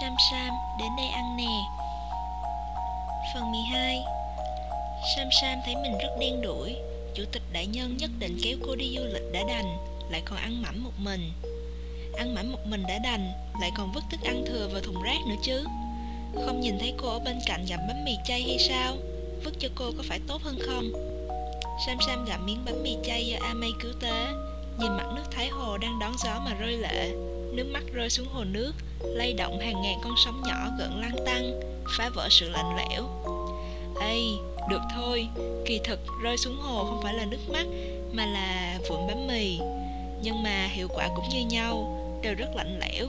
Sam Sam, đến đây ăn nè. Phần 12 Sam Sam thấy mình rất đen đuổi Chủ tịch đại nhân nhất định kéo cô đi du lịch đã đành Lại còn ăn mảnh một mình. Ăn mảnh một mình đã đành Lại còn vứt thức ăn thừa vào thùng rác nữa chứ. Không nhìn thấy cô ở bên cạnh gặm bánh mì chay hay sao? Vứt cho cô có phải tốt hơn không? Sam Sam gặm miếng bánh mì chay do Amay cứu tế. Nhìn mặt nước Thái Hồ đang đón gió mà rơi lệ. Nước mắt rơi xuống hồ nước lay động hàng ngàn con sóng nhỏ gợn lăn tăng, phá vỡ sự lạnh lẽo. Ây được thôi, kỳ thực rơi xuống hồ không phải là nước mắt, mà là vụn bánh mì. Nhưng mà hiệu quả cũng như nhau, đều rất lạnh lẽo.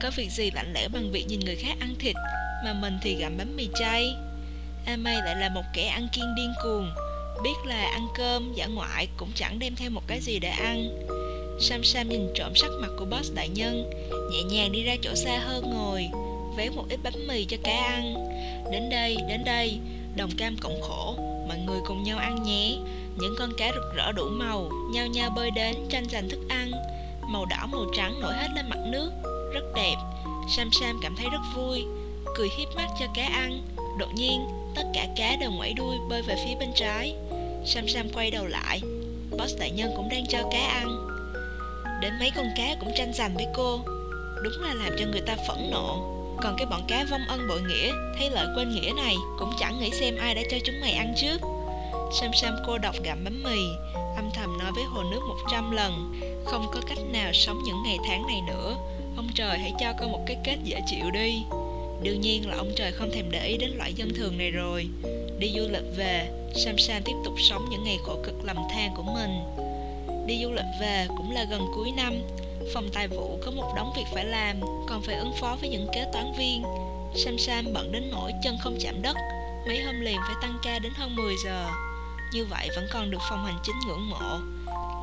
Có việc gì lạnh lẽo bằng việc nhìn người khác ăn thịt, mà mình thì gặm bánh mì chay? A may lại là một kẻ ăn kiêng điên cuồng, biết là ăn cơm, giả ngoại cũng chẳng đem theo một cái gì để ăn. Sam Sam nhìn trộm sắc mặt của boss đại nhân Nhẹ nhàng đi ra chỗ xa hơn ngồi Vén một ít bánh mì cho cá ăn. Đến đây, đến đây Đồng cam cộng khổ Mọi người cùng nhau ăn nhé. Những con cá rực rỡ đủ màu Nhao nhao bơi đến tranh giành thức ăn. Màu đỏ màu trắng nổi hết lên mặt nước Rất đẹp. Sam Sam cảm thấy rất vui Cười hiếp mắt cho cá ăn. Đột nhiên tất cả cá đều ngoảy đuôi bơi về phía bên trái. Sam Sam quay đầu lại Boss đại nhân cũng đang cho cá ăn. Đến mấy con cá cũng tranh giành với cô. Đúng là làm cho người ta phẫn nộ. Còn cái bọn cá vong ân bội nghĩa, Thấy lợi quên nghĩa này, Cũng chẳng nghĩ xem ai đã cho chúng mày ăn trước. Sam Sam cô độc gặm bánh mì, Âm thầm nói với hồ nước một trăm lần, Không có cách nào sống những ngày tháng này nữa. Ông trời hãy cho con một cái kết dễ chịu đi. Đương nhiên là ông trời không thèm để ý đến loại dân thường này rồi. Đi du lịch về, Sam Sam tiếp tục sống những ngày khổ cực lầm than của mình. Đi du lịch về cũng là gần cuối năm. Phòng tài vụ có một đống việc phải làm, Còn phải ứng phó với những kế toán viên. Sam Sam bận đến nỗi chân không chạm đất, Mấy hôm liền phải tăng ca đến hơn 10 giờ. Như vậy vẫn còn được phòng hành chính ngưỡng mộ.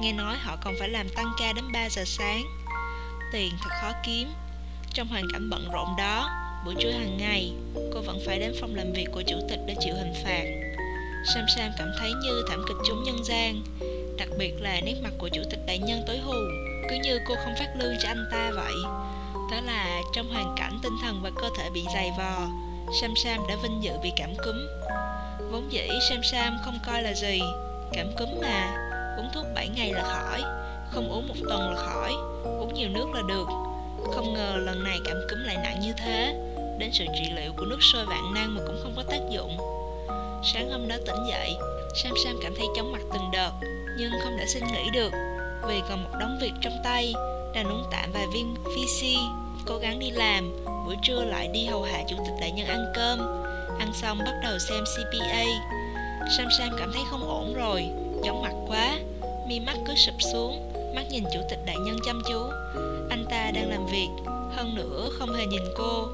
Nghe nói họ còn phải làm tăng ca đến 3 giờ sáng. Tiền thật khó kiếm. Trong hoàn cảnh bận rộn đó, Buổi trưa hàng ngày, Cô vẫn phải đến phòng làm việc của chủ tịch để chịu hình phạt. Sam Sam cảm thấy như thảm kịch chúng nhân gian. Đặc biệt là nét mặt của chủ tịch đại nhân tối hù, Cứ như cô không phát lương cho anh ta vậy. Đó là trong hoàn cảnh tinh thần và cơ thể bị dày vò, Sam Sam đã vinh dự bị cảm cúm. Vốn dĩ Sam Sam không coi là gì, Cảm cúm mà, Uống thuốc 7 ngày là khỏi, Không uống một tuần là khỏi, Uống nhiều nước là được. Không ngờ lần này cảm cúm lại nặng như thế, Đến sự trị liệu của nước sôi vạn năng mà cũng không có tác dụng. Sáng hôm đó tỉnh dậy, Sam Sam cảm thấy chóng mặt từng đợt nhưng không thể xin nghỉ được. Vì còn một đống việc trong tay đành uống tạm vài viên VC cố gắng đi làm, buổi trưa lại đi hầu hạ chủ tịch đại nhân ăn cơm. Ăn xong bắt đầu xem CPA Sam Sam cảm thấy không ổn rồi, chóng mặt quá. Mi mắt cứ sụp xuống, mắt nhìn chủ tịch đại nhân chăm chú. Anh ta đang làm việc, hơn nữa không hề nhìn cô.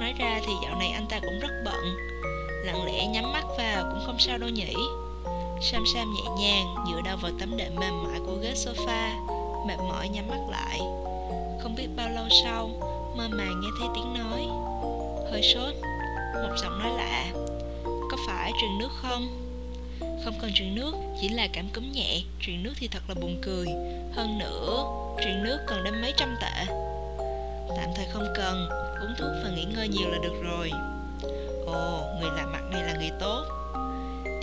Nói ra thì dạo này anh ta cũng rất bận. Lặng lẽ nhắm mắt vào cũng không sao đâu nhỉ. Sam Sam nhẹ nhàng dựa đầu vào tấm đệm mềm mại của ghế sofa Mệt mỏi nhắm mắt lại. Không biết bao lâu sau Mơ màng nghe thấy tiếng nói. Hơi sốt Một giọng nói lạ. Có phải truyền nước không? Không cần truyền nước Chỉ là cảm cúm nhẹ. Truyền nước thì thật là buồn cười. Hơn nữa Truyền nước cần đến mấy trăm tệ. Tạm thời không cần Uống thuốc và nghỉ ngơi nhiều là được rồi. Ồ, người làm mặt này là người tốt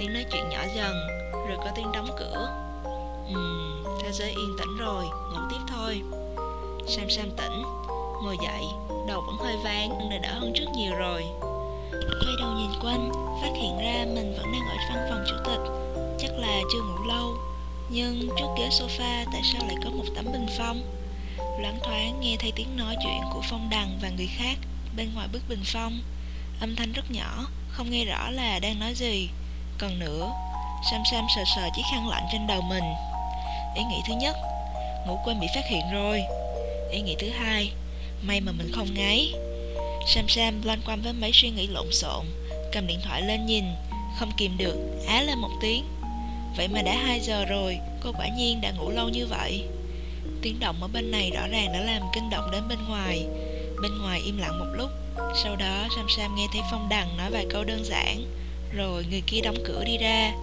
tiếng nói chuyện nhỏ dần rồi có tiếng đóng cửa. Ừm, thế giới yên tĩnh rồi, ngủ tiếp thôi. Sam Sam tỉnh, ngồi dậy, đầu vẫn hơi vang nhưng đã đỡ hơn trước nhiều rồi. Quay đầu nhìn quanh, phát hiện ra mình vẫn đang ở văn phòng chủ tịch. Chắc là chưa ngủ lâu Nhưng trước ghế sofa tại sao lại có một tấm bình phong? Loáng thoáng nghe thấy tiếng nói chuyện của Phong Đằng và người khác bên ngoài bức bình phong. Âm thanh rất nhỏ, không nghe rõ là đang nói gì còn nữa. Sam Sam sờ sờ chiếc khăn lạnh trên đầu mình. Ý nghĩ thứ nhất, Ngủ quên bị phát hiện rồi. Ý nghĩ thứ hai, May mà mình không ngáy. Sam Sam loanh quanh với mấy suy nghĩ lộn xộn, Cầm điện thoại lên nhìn, Không kìm được, Á lên một tiếng. Vậy mà đã 2 giờ rồi, Cô quả nhiên đã ngủ lâu như vậy. Tiếng động ở bên này rõ ràng đã làm kinh động đến bên ngoài. Bên ngoài im lặng một lúc, Sau đó Sam Sam nghe thấy Phong Đằng nói vài câu đơn giản rồi người kia đóng cửa đi ra.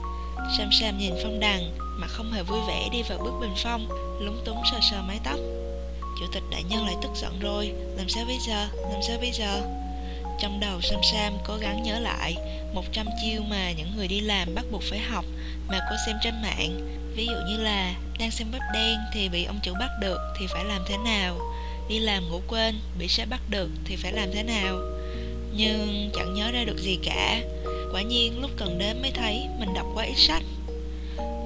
Sam Sam nhìn Phong Đằng Mà không hề vui vẻ đi vào bức bình phong Lúng túng sờ sờ mái tóc. Chủ tịch đại nhân lại tức giận rồi Làm sao bây giờ, làm sao bây giờ? Trong đầu Sam Sam cố gắng nhớ lại 100 chiêu mà những người đi làm bắt buộc phải học Mà cô xem trên mạng. Ví dụ như là đang xem bắp đen thì bị ông chủ bắt được thì phải làm thế nào? Đi làm ngủ quên bị sếp bắt được thì phải làm thế nào? Nhưng chẳng nhớ ra được gì cả. Quả nhiên lúc cần đến mới thấy mình đọc quá ít sách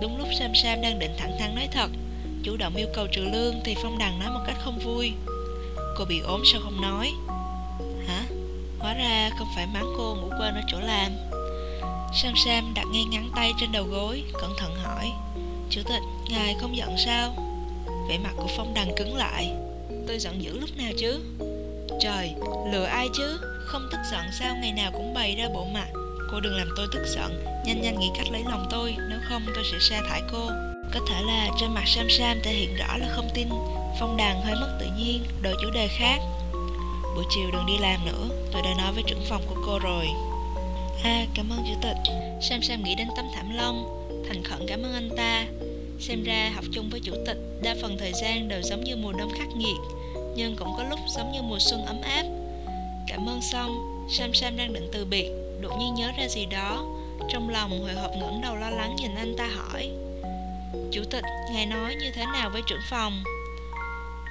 Đúng lúc Sam Sam đang định thẳng thắn nói thật Chủ động yêu cầu trừ lương thì Phong Đằng nói một cách không vui Cô bị ốm sao không nói Hả? Hóa ra không phải mắng cô ngủ quên ở chỗ làm Sam Sam đặt ngay ngắn tay trên đầu gối Cẩn thận hỏi Chủ tịch, ngài không giận sao? Vẻ mặt của Phong Đằng cứng lại Tôi giận dữ lúc nào chứ? Trời, lừa ai chứ? Không tức giận sao ngày nào cũng bày ra bộ mặt Cô đừng làm tôi tức giận. Nhanh nhanh nghĩ cách lấy lòng tôi. Nếu không, tôi sẽ sa thải cô. Có thể là trên mặt Sam Sam thể hiện rõ là không tin. Phong đàn hơi mất tự nhiên, Đổi chủ đề khác. Buổi chiều đừng đi làm nữa. Tôi đã nói với trưởng phòng của cô rồi. À cảm ơn chủ tịch. Sam Sam nghĩ đến tấm thảm lông Thành khẩn cảm ơn anh ta. Xem ra học chung với chủ tịch Đa phần thời gian đều giống như mùa đông khắc nghiệt, Nhưng cũng có lúc giống như mùa xuân ấm áp. Cảm ơn xong. Sam Sam đang định từ biệt đột nhiên nhớ ra gì đó. Trong lòng hồi hộp ngẩng đầu lo lắng nhìn anh ta hỏi, chủ tịch, ngài nói như thế nào với trưởng phòng?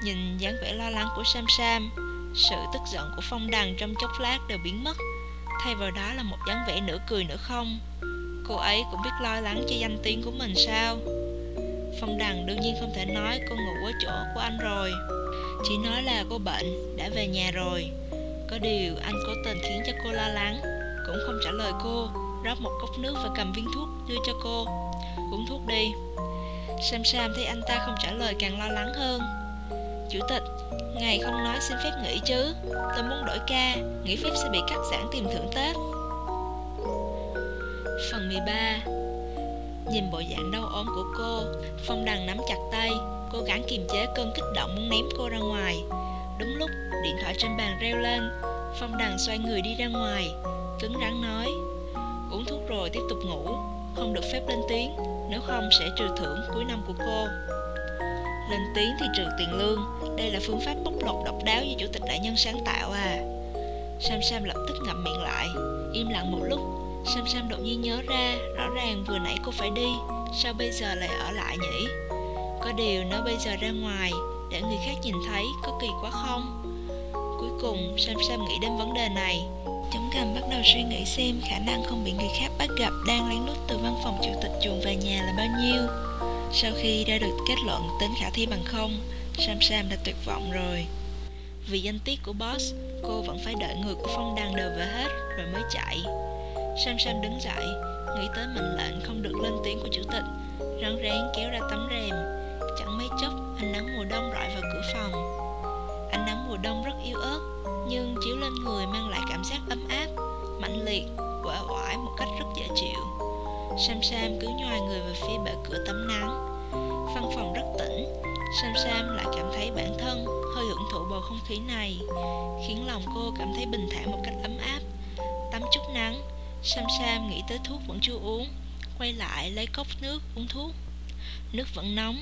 Nhìn dáng vẻ lo lắng của sam sam, sự tức giận của phong đằng trong chốc lát đều biến mất. Thay vào đó là một dáng vẻ nửa cười nửa không. Cô ấy cũng biết lo lắng cho danh tiếng của mình sao? Phong đằng đương nhiên không thể nói cô ngủ ở chỗ của anh rồi. Chỉ nói là cô bệnh, đã về nhà rồi. Có điều anh cố tình khiến cho cô lo lắng cũng không trả lời cô. Rót một cốc nước và cầm viên thuốc đưa cho cô. Uống thuốc đi. Sam sam thấy anh ta không trả lời càng lo lắng hơn. Chủ tịch, ngài không nói xin phép nghỉ chứ. Tôi muốn đổi ca, nghỉ phép sẽ bị cắt giảm tiền thưởng tết. Phần 13 Nhìn bộ dạng đau ốm của cô, Phong đằng nắm chặt tay, Cố gắng kiềm chế cơn kích động muốn ném cô ra ngoài. Đúng lúc điện thoại trên bàn reo lên, Phong đằng xoay người đi ra ngoài cứng rắn nói. Uống thuốc rồi tiếp tục ngủ, không được phép lên tiếng, nếu không sẽ trừ thưởng cuối năm của cô. Lên tiếng thì trừ tiền lương, đây là phương pháp bóc lột độc đáo do chủ tịch đại nhân sáng tạo à. Sam sam lập tức ngậm miệng lại, im lặng một lúc. Sam sam đột nhiên nhớ ra, rõ ràng vừa nãy cô phải đi, sao bây giờ lại ở lại nhỉ? Có điều nếu bây giờ ra ngoài, để người khác nhìn thấy có kỳ quá không? Cuối cùng sam sam nghĩ đến vấn đề này Chống cầm bắt đầu suy nghĩ xem khả năng không bị người khác bắt gặp đang lén lút từ văn phòng chủ tịch chuồn về nhà là bao nhiêu. Sau khi ra được kết luận tính khả thi bằng không, Sam Sam đã tuyệt vọng rồi. Vì danh tiết của boss, cô vẫn phải đợi người của phong đăng đều về hết rồi mới chạy. Sam Sam đứng dậy, nghĩ tới mệnh lệnh không được lên tiếng của chủ tịch, rón rén kéo ra tấm rèm. Chẳng mấy chốc, ánh nắng mùa đông rọi vào cửa phòng. Ánh nắng mùa đông rất yếu ớt, nhưng chiếu lên người mang lại cảm giác ấm áp, mãnh liệt, uể oải một cách rất dễ chịu. Sam Sam cứ nhoài người về phía bệ cửa tắm nắng. Văn phòng rất tĩnh, Sam Sam lại cảm thấy bản thân hơi hưởng thụ bầu không khí này, khiến lòng cô cảm thấy bình thản một cách ấm áp. Tắm chút nắng, Sam Sam nghĩ tới thuốc vẫn chưa uống, quay lại lấy cốc nước uống thuốc. Nước vẫn nóng,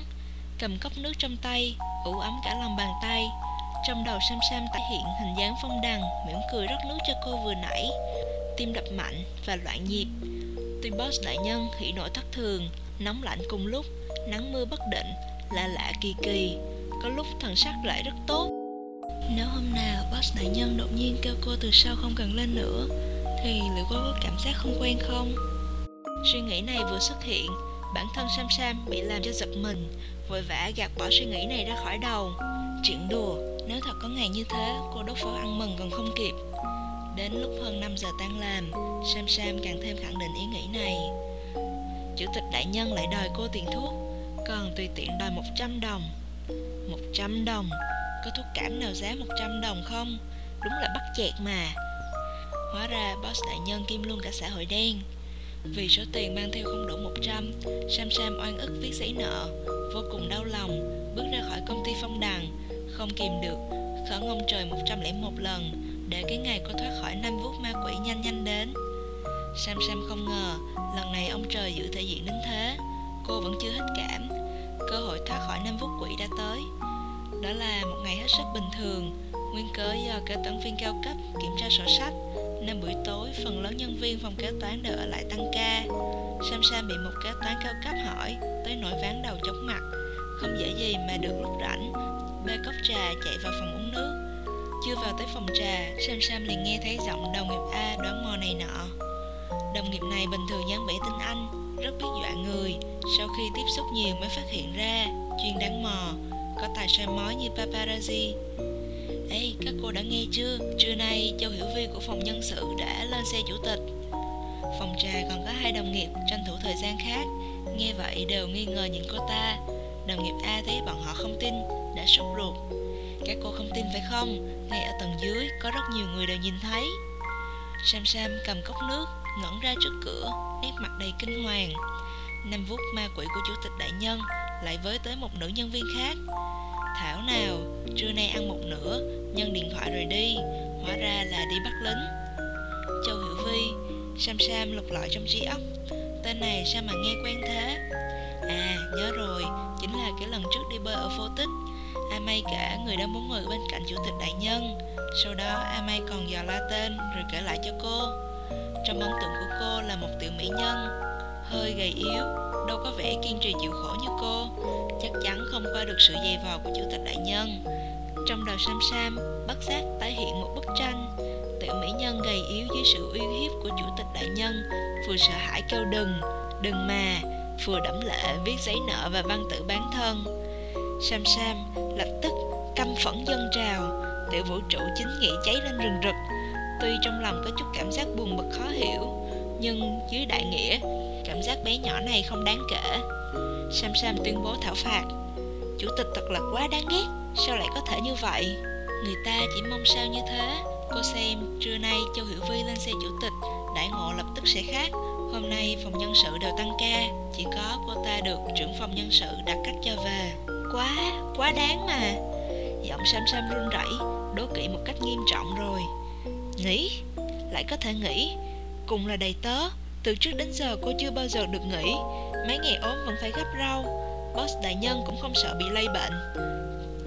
cầm cốc nước trong tay, ủ ấm cả lòng bàn tay, trong đầu Sam Sam tái hiện hình dáng phong đằng mỉm cười rất nước cho cô vừa nãy. Tim đập mạnh và loạn nhịp. Tuy boss đại nhân hỉ nổi thất thường, Nóng lạnh cùng lúc, Nắng mưa bất định, Lạ lạ kỳ kỳ, Có lúc thần sắc lại rất tốt. Nếu hôm nào boss đại nhân đột nhiên kêu cô từ sau không cần lên nữa, Thì liệu cô có cảm giác không quen không? Suy nghĩ này vừa xuất hiện, Bản thân Sam Sam bị làm cho giật mình, Vội vã gạt bỏ suy nghĩ này ra khỏi đầu. Chuyện đùa nếu thật có ngày như thế, cô đốt pháo ăn mừng còn không kịp. Đến lúc hơn 5 giờ tan làm, Sam Sam càng thêm khẳng định ý nghĩ này. Chủ tịch đại nhân lại đòi cô tiền thuốc, còn tùy tiện đòi 100 đồng. 100 đồng? Có thuốc cảm nào giá 100 đồng không? Đúng là bắt chẹt mà. Hóa ra boss đại nhân kim luôn cả xã hội đen. Vì số tiền mang theo không đủ 100, Sam Sam oan ức viết giấy nợ, vô cùng đau lòng, bước ra khỏi công ty phong đằng, không kìm được. Khẩn ông trời 101 lần, để cái ngày cô thoát khỏi năm vuốt ma quỷ nhanh nhanh đến. Sam Sam không ngờ, lần này ông trời giữ thể diện đến thế. Cô vẫn chưa hết cảm. Cơ hội thoát khỏi năm vuốt quỷ đã tới. Đó là một ngày hết sức bình thường. Nguyên cớ do kế toán viên cao cấp kiểm tra sổ sách. Nên buổi tối, phần lớn nhân viên phòng kế toán đều ở lại tăng ca. Sam Sam bị một kế toán cao cấp hỏi Tới nỗi ván đầu chóng mặt. Không dễ gì mà được lúc rảnh Bê cốc trà chạy vào phòng uống nước. Chưa vào tới phòng trà Sam Sam liền nghe thấy giọng đồng nghiệp A đoán mò này nọ. Đồng nghiệp này bình thường dáng vẻ tinh anh Rất biết dọa người. Sau khi tiếp xúc nhiều mới phát hiện ra Chuyên đáng mò Có tài soi mói như paparazzi. Ê, các cô đã nghe chưa? Trưa nay, Châu Hiểu Vi của phòng nhân sự đã lên xe chủ tịch. Phòng trà còn có hai đồng nghiệp tranh thủ thời gian khác. Nghe vậy đều nghi ngờ nhìn cô ta. Đồng nghiệp A thấy bọn họ không tin. Đã sốt ruột. Các cô không tin phải không? Ngay ở tầng dưới có rất nhiều người đều nhìn thấy. Sam Sam cầm cốc nước ngẩng ra trước cửa, nét mặt đầy kinh hoàng. Năm vuốt ma quỷ của chủ tịch đại nhân lại với tới một nữ nhân viên khác. Thảo nào, trưa nay ăn một nửa, nhân điện thoại rồi đi, hóa ra là đi bắt lính. Châu hiểu vi, sam sam lục lọi trong trí óc. Tên này sao mà nghe quen thế? À nhớ rồi, chính là cái lần trước đi bơi ở phố tích a may người đó muốn ngồi bên cạnh chủ tịch đại nhân. Sau đó a may còn dò la tên rồi kể lại cho cô. Trong ấn tượng của cô là một tiểu mỹ nhân, hơi gầy yếu, đâu có vẻ kiên trì chịu khổ như cô. Chắc chắn không qua được sự dày vò của chủ tịch đại nhân. Trong đầu sam sam, bất giác tái hiện một bức tranh. Tiểu mỹ nhân gầy yếu dưới sự uy hiếp của chủ tịch đại nhân, vừa sợ hãi kêu đừng đừng mà, vừa đẫm lệ viết giấy nợ và văn tự bán thân sam sam lập tức căm phẫn dân trào tiểu vũ trụ chính nghĩa cháy lên rừng rực. Tuy trong lòng có chút cảm giác buồn bực khó hiểu, Nhưng dưới đại nghĩa, Cảm giác bé nhỏ này không đáng kể. Sam Sam tuyên bố thảo phạt, Chủ tịch thật là quá đáng ghét, Sao lại có thể như vậy? Người ta chỉ mong sao như thế. Cô xem, trưa nay Châu Hiểu Vi lên xe chủ tịch, Đại ngộ lập tức sẽ khác. Hôm nay phòng nhân sự đều tăng ca, Chỉ có cô ta được trưởng phòng nhân sự đặt cách cho về. Quá, quá đáng mà. Giọng Sam Sam run rẩy Đố kỵ một cách nghiêm trọng rồi. Nghỉ Lại có thể nghỉ Cùng là đầy tớ Từ trước đến giờ cô chưa bao giờ được nghỉ. Mấy ngày ốm vẫn phải gấp rau Boss đại nhân cũng không sợ bị lây bệnh.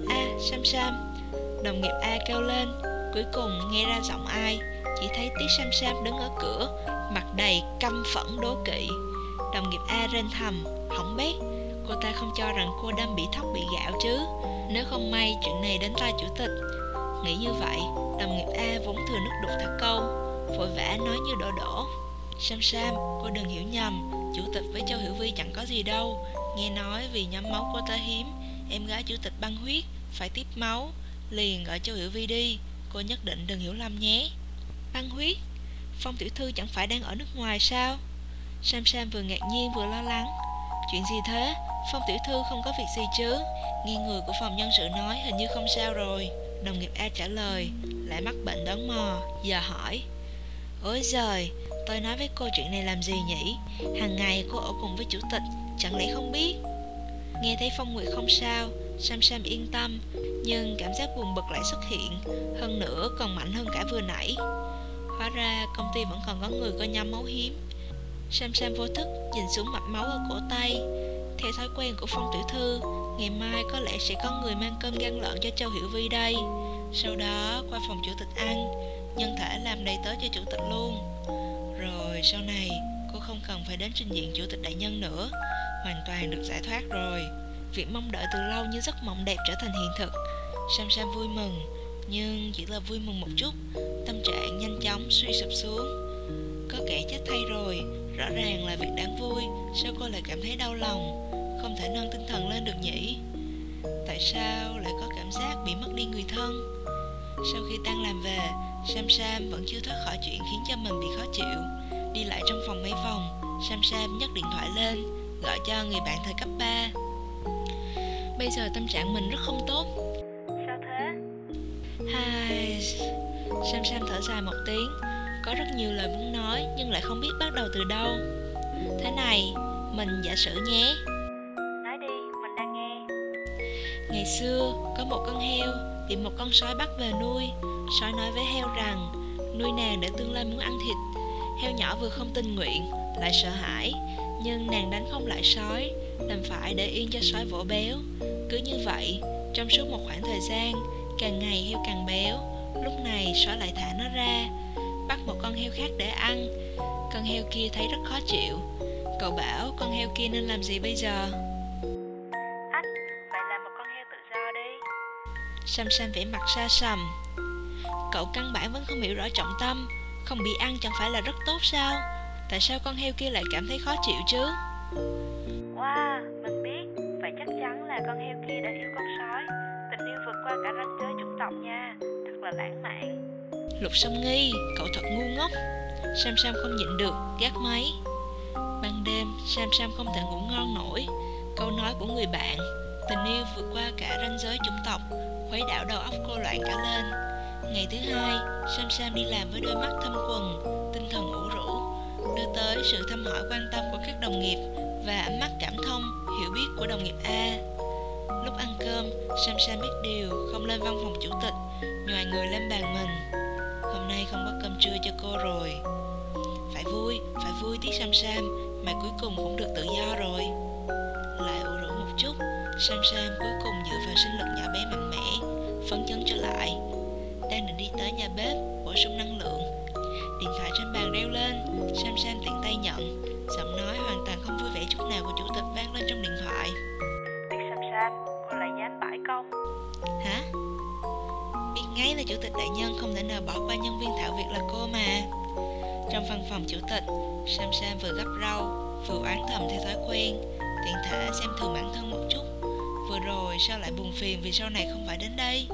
A, à, Sam Sam Đồng nghiệp A kêu lên Cuối cùng nghe ra giọng ai Chỉ thấy Tiết Sam Sam đứng ở cửa Mặt đầy căm phẫn đố kỵ. Đồng nghiệp A rên thầm Hỏng bét Cô ta không cho rằng cô đang bị thóc bị gạo chứ. Nếu không may chuyện này đến tai chủ tịch. Nghĩ như vậy Đồng nghiệp A vốn thừa nước đục thả câu Vội vã nói như đổ đổ. Sam Sam, cô đừng hiểu nhầm Chủ tịch với Châu Hiểu Vi chẳng có gì đâu. Nghe nói vì nhóm máu cô ta hiếm Em gái chủ tịch băng huyết Phải tiếp máu. Liền gọi Châu Hiểu Vi đi Cô nhất định đừng hiểu lầm nhé. Băng huyết? Phong tiểu thư chẳng phải đang ở nước ngoài sao? Sam Sam vừa ngạc nhiên vừa lo lắng. Chuyện gì thế? Phong tiểu thư không có việc gì chứ? Nghe người của phòng nhân sự nói hình như không sao rồi. Đồng nghiệp A trả lời, Lại mắc bệnh đón mò, Giờ hỏi. Ôi giời, Tôi nói với cô chuyện này làm gì nhỉ? Hàng ngày cô ở cùng với chủ tịch, Chẳng lẽ không biết? Nghe thấy Phong Nguyệt không sao, Sam Sam yên tâm, Nhưng cảm giác buồn bực lại xuất hiện, Hơn nữa còn mạnh hơn cả vừa nãy. Hóa ra công ty vẫn còn có người coi nhắm máu hiếm. Sam Sam vô thức nhìn xuống mạch máu ở cổ tay theo thói quen của Phong Tiểu Thư, Ngày mai có lẽ sẽ có người mang cơm gan lợn cho Châu Hiểu Vi đây. Sau đó, qua phòng chủ tịch ăn, Nhân thể làm đầy tớ cho chủ tịch luôn. Rồi, sau này, cô không cần phải đến trình diện chủ tịch đại nhân nữa. Hoàn toàn được giải thoát rồi. Việc mong đợi từ lâu như giấc mộng đẹp trở thành hiện thực. Sam Sam vui mừng, Nhưng chỉ là vui mừng một chút. Tâm trạng nhanh chóng suy sụp xuống. Có kẻ chết thay rồi, Rõ ràng là việc đáng vui. Sao cô lại cảm thấy đau lòng? Không thể nâng tinh thần lên được nhỉ? Tại sao lại có cảm giác bị mất đi người thân? Sau khi tan làm về sam sam vẫn chưa thoát khỏi chuyện khiến cho mình bị khó chịu. Đi lại trong phòng mấy vòng sam sam nhấc điện thoại lên gọi cho người bạn thời cấp 3 bây giờ tâm trạng mình rất không tốt. Sao thế? Hai sam sam thở dài một tiếng. Có rất nhiều lời muốn nói nhưng lại không biết bắt đầu từ đâu. Thế này mình giả sử nhé Ngày xưa, có một con heo bị một con sói bắt về nuôi. Sói nói với heo rằng, nuôi nàng để tương lai muốn ăn thịt. Heo nhỏ vừa không tình nguyện, lại sợ hãi, nhưng nàng đánh không lại sói, đành phải để yên cho sói vỗ béo. Cứ như vậy, Trong suốt một khoảng thời gian Càng ngày heo càng béo Lúc này sói lại thả nó ra Bắt một con heo khác để ăn Con heo kia thấy rất khó chịu Cậu bảo con heo kia nên làm gì bây giờ Sam Sam vẻ mặt xa sầm. Cậu căn bản vẫn không hiểu rõ trọng tâm Không bị ăn chẳng phải là rất tốt sao? Tại sao con heo kia lại cảm thấy khó chịu chứ? Wow, mình biết Vậy chắc chắn là con heo kia đã yêu con sói. Tình yêu vượt qua cả ranh giới chủng tộc nha Thật là lãng mạn. Lục song nghi, cậu thật ngu ngốc. Sam Sam không nhịn được, gác máy. Ban đêm, Sam Sam không thể ngủ ngon nổi. Câu nói của người bạn Tình yêu vượt qua cả ranh giới chủng tộc quấy đảo đầu óc cô loạn cả lên. Ngày thứ hai, Sam Sam đi làm với đôi mắt thâm quần Tinh thần ủ rũ Đưa tới sự thăm hỏi quan tâm của các đồng nghiệp Và ánh mắt cảm thông, hiểu biết của đồng nghiệp A. Lúc ăn cơm, Sam Sam biết điều Không lên văn phòng chủ tịch Nhòi người lên bàn mình. Hôm nay không có cơm trưa cho cô rồi. Phải vui, phải vui tiếc Sam Sam Mà cuối cùng cũng được tự do rồi. Lại Sam Sam cuối cùng dựa vào sinh lực nhỏ bé mạnh mẽ Phấn chấn trở lại. Đang định đi tới nhà bếp Bổ sung năng lượng. Điện thoại trên bàn reo lên Sam Sam tiện tay nhận. Giọng nói hoàn toàn không vui vẻ chút nào của chủ tịch vang lên trong điện thoại. Biết Sam Sam, cô lại dám bãi công Hả? Biết ngay là chủ tịch đại nhân không thể nào bỏ qua nhân viên thảo việc là cô mà. Trong văn phòng chủ tịch Sam Sam vừa gấp rau Vừa oán thầm theo thói quen Tiện thể xem thường bản thân một chút rồi sao lại buồn phiền vì sau này không phải đến đây?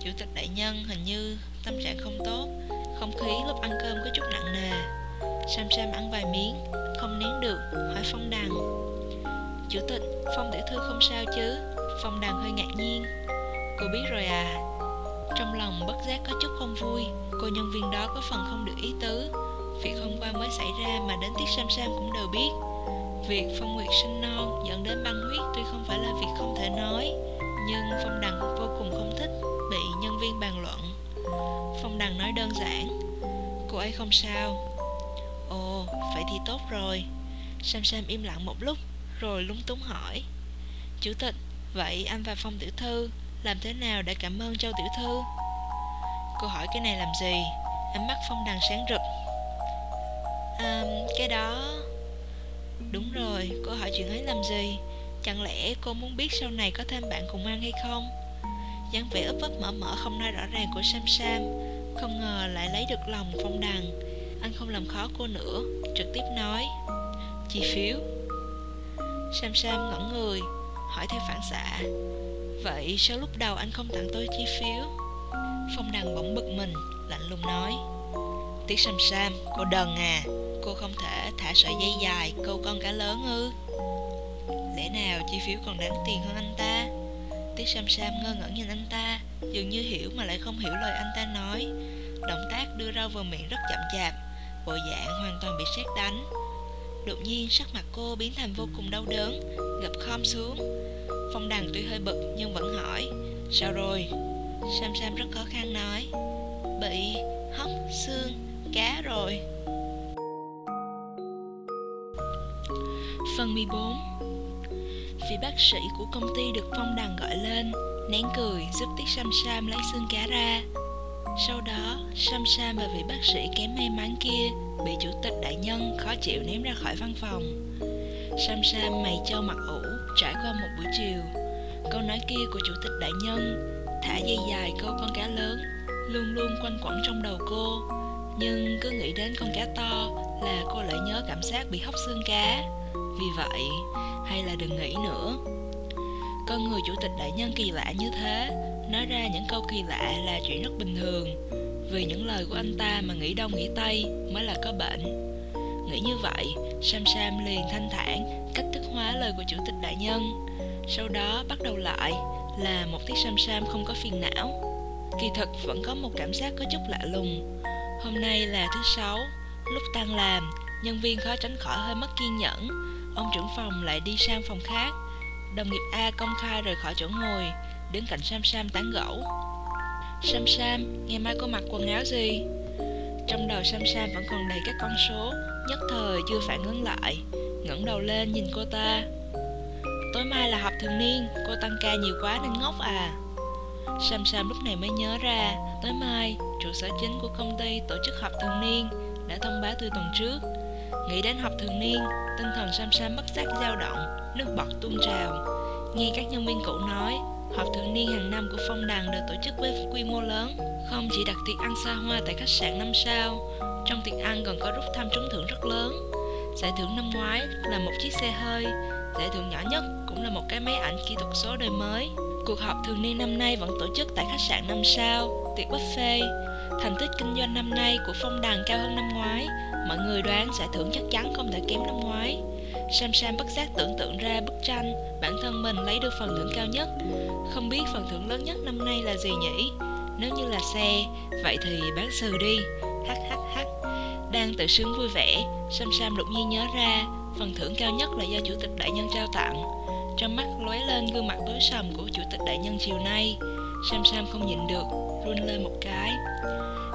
Chủ tịch đại nhân, hình như tâm trạng không tốt, Không khí lúc ăn cơm có chút nặng nề. Sam Sam ăn vài miếng, Không nén được, hỏi Phong Đằng Chủ tịch, Phong tiểu thư không sao chứ? Phong Đằng hơi ngạc nhiên. Cô biết rồi à. Trong lòng bất giác có chút không vui, Cô nhân viên đó có phần không được ý tứ. Việc hôm qua mới xảy ra mà đến tiết Sam Sam cũng đều biết. Việc Phong Nguyệt sinh non dẫn đến băng huyết tuy không phải là việc không thể nói Nhưng Phong Đằng vô cùng không thích bị nhân viên bàn luận. Phong Đằng nói đơn giản Cô ấy không sao. Ồ, vậy thì tốt rồi. Sam Sam im lặng một lúc Rồi lúng túng hỏi Chủ tịch, vậy anh và Phong tiểu thư Làm thế nào để cảm ơn Châu tiểu thư? Cô hỏi cái này làm gì? Ánh mắt Phong Đằng sáng rực. À, Cái đó Đúng rồi, cô hỏi chuyện ấy làm gì? Chẳng lẽ cô muốn biết sau này có thêm bạn cùng ăn hay không? Dáng vẻ ấp ấp mở mở không nói rõ ràng của Sam Sam. Không ngờ lại lấy được lòng Phong Đằng. Anh không làm khó cô nữa Trực tiếp nói. Chi phiếu. Sam Sam ngẩn người Hỏi theo phản xạ. Vậy sao lúc đầu anh không tặng tôi chi phiếu? Phong Đằng bỗng bực mình Lạnh lùng nói. Tiếc Sam Sam, cô đần à. Cô không thể thả sợi dây dài, câu con cá lớn ư. Lẽ nào chi phiếu còn đáng tiền hơn anh ta? Tiết Sam Sam ngơ ngẩn nhìn anh ta, Dường như hiểu mà lại không hiểu lời anh ta nói. Động tác đưa rau vào miệng rất chậm chạp, Bộ dạng hoàn toàn bị sét đánh. Đột nhiên sắc mặt cô biến thành vô cùng đau đớn, Gập khom xuống. Phong đằng tuy hơi bực nhưng vẫn hỏi, Sao rồi? Sam Sam rất khó khăn nói, Bị hóc, xương, cá rồi. Phần 14 Vị bác sĩ của công ty được Phong Đằng gọi lên, Nén cười, giúp Tiết Sam Sam lấy xương cá ra. Sau đó, Sam Sam và vị bác sĩ kém may mắn kia Bị chủ tịch đại nhân khó chịu ném ra khỏi văn phòng. Sam Sam mày châu mặt ủ, Trải qua một buổi chiều. Câu nói kia của chủ tịch đại nhân, Thả dây dài câu con cá lớn, Luôn luôn quanh quẩn trong đầu cô. Nhưng cứ nghĩ đến con cá to Là cô lại nhớ cảm giác bị hóc xương cá. Vì vậy hay là đừng nghĩ nữa. Con người chủ tịch đại nhân kỳ lạ như thế, nói ra những câu kỳ lạ là chuyện rất bình thường. Vì những lời của anh ta mà nghĩ đông nghĩ tây mới là có bệnh. Nghĩ như vậy, sam sam liền thanh thản, cách thức hóa lời của chủ tịch đại nhân. Sau đó bắt đầu lại là một tiết sam sam không có phiền não. Kỳ thực vẫn có một cảm giác có chút lạ lùng. Hôm nay là thứ sáu, lúc tan làm, nhân viên khó tránh khỏi hơi mất kiên nhẫn ông trưởng phòng lại đi sang phòng khác. Đồng nghiệp a công khai rời khỏi chỗ ngồi đứng cạnh sam sam tán gẫu. Sam sam ngày mai cô mặc quần áo gì? Trong đầu sam sam vẫn còn đầy các con số nhất thời chưa phản ứng lại ngẩng đầu lên nhìn cô ta. Tối mai là họp thường niên Cô tăng ca nhiều quá nên ngốc à. Sam Sam lúc này mới nhớ ra Tối mai, trụ sở chính của công ty tổ chức họp thường niên Đã thông báo từ tuần trước. Nghĩ đến họp thường niên Tinh thần Sam Sam bất giác dao động Nước bọt tuôn trào Nghe các nhân viên cũ nói Họp thường niên hàng năm của phong đàn được tổ chức với quy mô lớn Không chỉ đặt tiệc ăn xa hoa tại khách sạn 5 sao Trong tiệc ăn còn có rút thăm trúng thưởng rất lớn Giải thưởng năm ngoái là một chiếc xe hơi Giải thưởng nhỏ nhất cũng là một cái máy ảnh kỹ thuật số đời mới Cuộc họp thường niên năm nay vẫn tổ chức tại khách sạn 5 sao, tiệc buffet. Thành tích kinh doanh năm nay của Phong đàn cao hơn năm ngoái. Mọi người đoán giải thưởng chắc chắn không thể kém năm ngoái. Sam Sam bất giác tưởng tượng ra bức tranh bản thân mình lấy được phần thưởng cao nhất. Không biết phần thưởng lớn nhất năm nay là gì nhỉ? Nếu như là xe, vậy thì bán sừ đi. Hắc hắc hắc. Đang tự sướng vui vẻ, Sam Sam đột nhiên nhớ ra phần thưởng cao nhất là do chủ tịch đại nhân trao tặng. Trong mắt lóe lên gương mặt tối sầm của chủ tịch đại nhân chiều nay Sam Sam không nhịn được Run lên một cái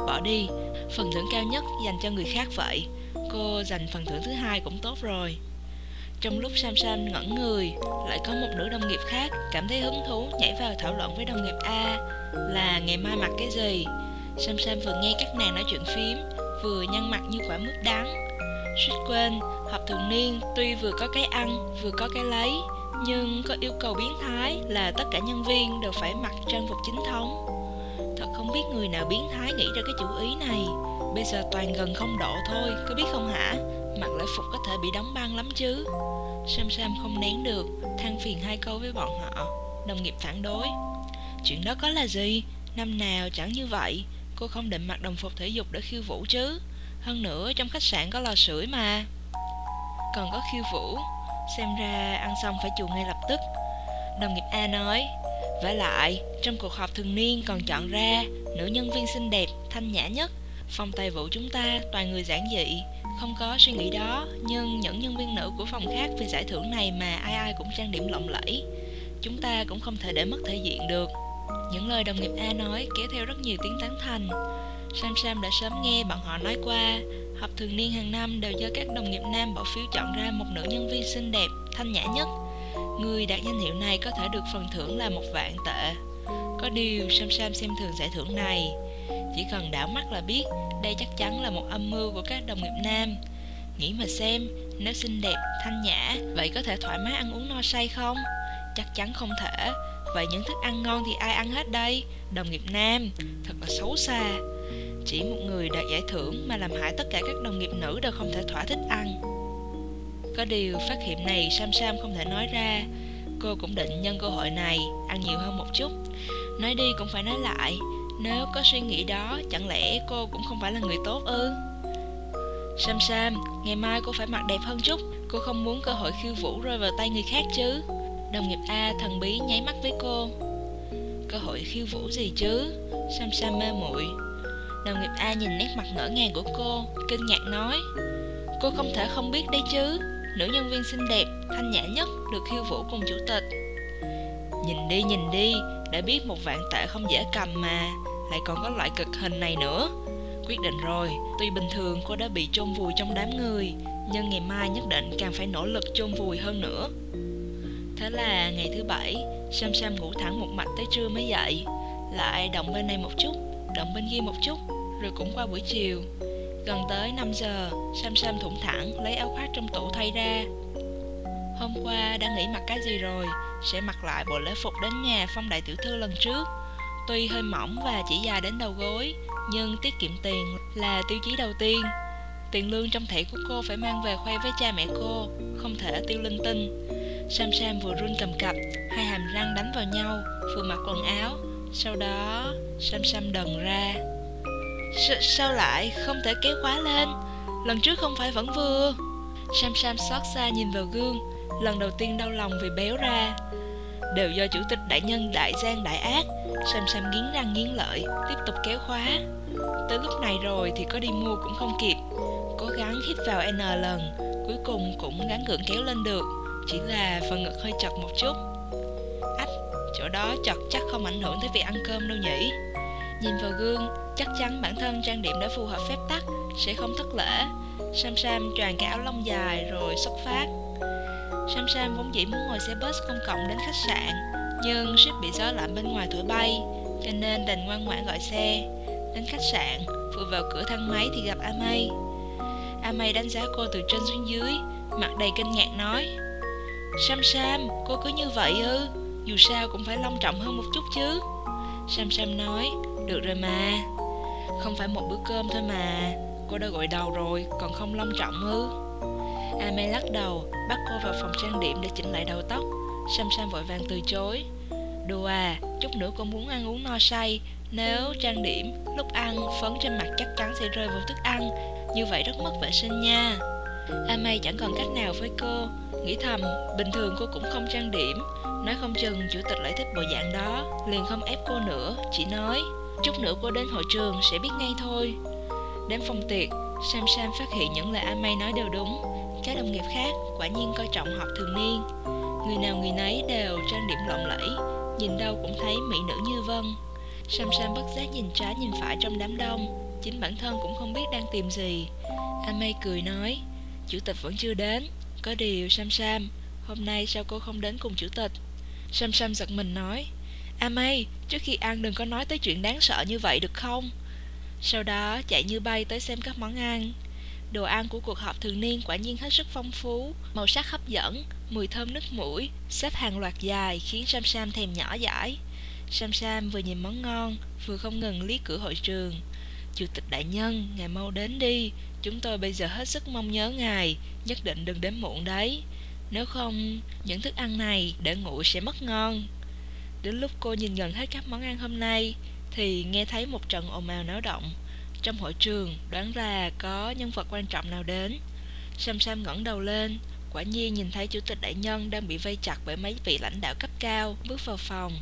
Bỏ đi Phần thưởng cao nhất dành cho người khác vậy. Cô dành phần thưởng thứ hai cũng tốt rồi. Trong lúc Sam Sam ngẩn người, Lại có một nữ đồng nghiệp khác Cảm thấy hứng thú nhảy vào thảo luận với đồng nghiệp A Là ngày mai mặc cái gì. Sam Sam vừa nghe các nàng nói chuyện phím, Vừa nhăn mặt như quả mướp đắng. Suýt quên Họp thường niên tuy vừa có cái ăn, Vừa có cái lấy, nhưng có yêu cầu biến thái là tất cả nhân viên đều phải mặc trang phục chính thống biết người nào biến thái nghĩ ra cái chủ ý này. Bây giờ toàn gần không độ thôi có biết không hả? Mặc lễ phục có thể bị đóng băng lắm chứ. Sam sam không nén được than phiền hai câu với bọn họ. Đồng nghiệp phản đối. Chuyện đó có là gì? Năm nào chẳng như vậy? Cô không định mặc đồng phục thể dục để khiêu vũ chứ. Hơn nữa trong khách sạn có lò sưởi mà. Còn có khiêu vũ. Xem ra ăn xong phải chuồn ngay lập tức. Đồng nghiệp A nói vả lại, trong cuộc họp thường niên còn chọn ra nữ nhân viên xinh đẹp, thanh nhã nhất. Phòng tài vụ chúng ta toàn người giản dị. Không có suy nghĩ đó Nhưng những nhân viên nữ của phòng khác vì giải thưởng này mà ai ai cũng trang điểm lộng lẫy. Chúng ta cũng không thể để mất thể diện được. Những lời đồng nghiệp A nói kéo theo rất nhiều tiếng tán thành. Sam Sam đã sớm nghe bọn họ nói qua. Họp thường niên hàng năm đều do các đồng nghiệp nam bỏ phiếu chọn ra một nữ nhân viên xinh đẹp, thanh nhã nhất. Người đạt danh hiệu này có thể được phần thưởng là một vạn tệ. Có điều Sam Sam xem thường giải thưởng này. Chỉ cần đảo mắt là biết đây chắc chắn là một âm mưu của các đồng nghiệp nam. Nghĩ mà xem, nếu xinh đẹp, thanh nhã, vậy có thể thoải mái ăn uống no say không? Chắc chắn không thể. Vậy những thức ăn ngon thì ai ăn hết đây? Đồng nghiệp nam, thật là xấu xa. Chỉ một người đạt giải thưởng mà làm hại tất cả các đồng nghiệp nữ đều không thể thỏa thích ăn Có điều phát hiện này Sam Sam không thể nói ra Cô cũng định nhân cơ hội này ăn nhiều hơn một chút Nói đi cũng phải nói lại. Nếu có suy nghĩ đó chẳng lẽ cô cũng không phải là người tốt ư? Sam Sam, ngày mai cô phải mặc đẹp hơn chút. Cô không muốn cơ hội khiêu vũ rơi vào tay người khác chứ. Đồng nghiệp A thần bí nháy mắt với cô. Cơ hội khiêu vũ gì chứ? Sam Sam mê muội. Đồng nghiệp A nhìn nét mặt ngỡ ngàng của cô Kinh ngạc nói Cô không thể không biết đấy chứ. Nữ nhân viên xinh đẹp, thanh nhã nhất Được khiêu vũ cùng chủ tịch. Nhìn đi nhìn đi đã biết một vạn tệ không dễ cầm mà, Lại còn có loại cực hình này nữa. Quyết định rồi, Tuy bình thường cô đã bị chôn vùi trong đám người, Nhưng ngày mai nhất định càng phải nỗ lực chôn vùi hơn nữa. Thế là ngày thứ bảy, Sam Sam ngủ thẳng một mạch tới trưa mới dậy. Lại động bên này một chút, Động bên kia một chút, rồi cũng qua buổi chiều. Gần tới 5 giờ, Sam Sam thủng thẳng lấy áo khoác trong tủ thay ra. Hôm qua đã nghĩ mặc cái gì rồi? Sẽ mặc lại bộ lễ phục đến nhà phong đại tiểu thư lần trước. Tuy hơi mỏng và chỉ dài đến đầu gối, Nhưng tiết kiệm tiền là tiêu chí đầu tiên. Tiền lương trong thẻ của cô phải mang về khoe với cha mẹ cô, Không thể tiêu linh tinh. Sam Sam vừa run cầm cập, Hai hàm răng đánh vào nhau, Vừa mặc quần áo. Sau đó, Sam Sam đần ra. S sao lại không thể kéo khóa lên? Lần trước không phải vẫn vừa? Sam Sam xót xa nhìn vào gương. Lần đầu tiên đau lòng vì béo ra. Đều do chủ tịch đại nhân đại gian đại ác Sam Sam nghiến răng nghiến lợi Tiếp tục kéo khóa. Tới lúc này rồi thì có đi mua cũng không kịp. Cố gắng hít vào N lần Cuối cùng cũng gắng gượng kéo lên được. Chỉ là phần ngực hơi chật một chút. Ách, chỗ đó chật chắc không ảnh hưởng tới việc ăn cơm đâu nhỉ? Nhìn vào gương Chắc chắn bản thân trang điểm đã phù hợp phép tắc Sẽ không thất lễ. Sam Sam choàng cái áo lông dài rồi xuất phát. Sam Sam vốn dĩ muốn ngồi xe bus công cộng đến khách sạn Nhưng ship bị gió lạnh bên ngoài thổi bay Cho nên đành ngoan ngoãn gọi xe. Đến khách sạn Vừa vào cửa thang máy thì gặp Amay. Amay đánh giá cô từ trên xuống dưới Mặt đầy kinh ngạc nói Sam Sam, cô cứ như vậy ư? Dù sao cũng phải long trọng hơn một chút chứ. Sam Sam nói Được rồi mà. Không phải một bữa cơm thôi mà Cô đã gọi đầu rồi, còn không long trọng ư? Ame lắc đầu Bắt cô vào phòng trang điểm để chỉnh lại đầu tóc. Sam Sam vội vàng từ chối. Đùa à, chút nữa cô muốn ăn uống no say. Nếu trang điểm, lúc ăn, phấn trên mặt chắc chắn sẽ rơi vào thức ăn. Như vậy rất mất vệ sinh nha. Ame chẳng còn cách nào với cô. Nghĩ thầm, bình thường cô cũng không trang điểm. Nói không chừng chủ tịch lại thích bộ dạng đó. Liền không ép cô nữa, chỉ nói Chút nữa cô đến hội trường sẽ biết ngay thôi. Đến phòng tiệc, Sam Sam phát hiện những lời Amay nói đều đúng. Các đồng nghiệp khác, quả nhiên coi trọng họp thường niên. Người nào người nấy đều trang điểm lộng lẫy, Nhìn đâu cũng thấy mỹ nữ như vân. Sam Sam bất giác nhìn trái nhìn phải trong đám đông, Chính bản thân cũng không biết đang tìm gì. A May cười nói, Chủ tịch vẫn chưa đến, Có điều Sam Sam, Hôm nay sao cô không đến cùng chủ tịch? Sam Sam giật mình nói, A May Trước khi ăn đừng có nói tới chuyện đáng sợ như vậy được không? Sau đó chạy như bay tới xem các món ăn. Đồ ăn của cuộc họp thường niên quả nhiên hết sức phong phú. Màu sắc hấp dẫn Mùi thơm nước mũi Xếp hàng loạt dài khiến Sam Sam thèm nhỏ dãi. Sam Sam vừa nhìn món ngon Vừa không ngừng lý cửa hội trường. Chủ tịch đại nhân, ngài mau đến đi. Chúng tôi bây giờ hết sức mong nhớ ngài Nhất định đừng đến muộn đấy. Nếu không, những thức ăn này để nguội sẽ mất ngon. Đến lúc cô nhìn gần hết các món ăn hôm nay Thì nghe thấy một trận ồn ào náo động. Trong hội trường đoán là có nhân vật quan trọng nào đến. Sam Sam ngẩng đầu lên, Quả nhiên nhìn thấy chủ tịch đại nhân đang bị vây chặt bởi mấy vị lãnh đạo cấp cao Bước vào phòng.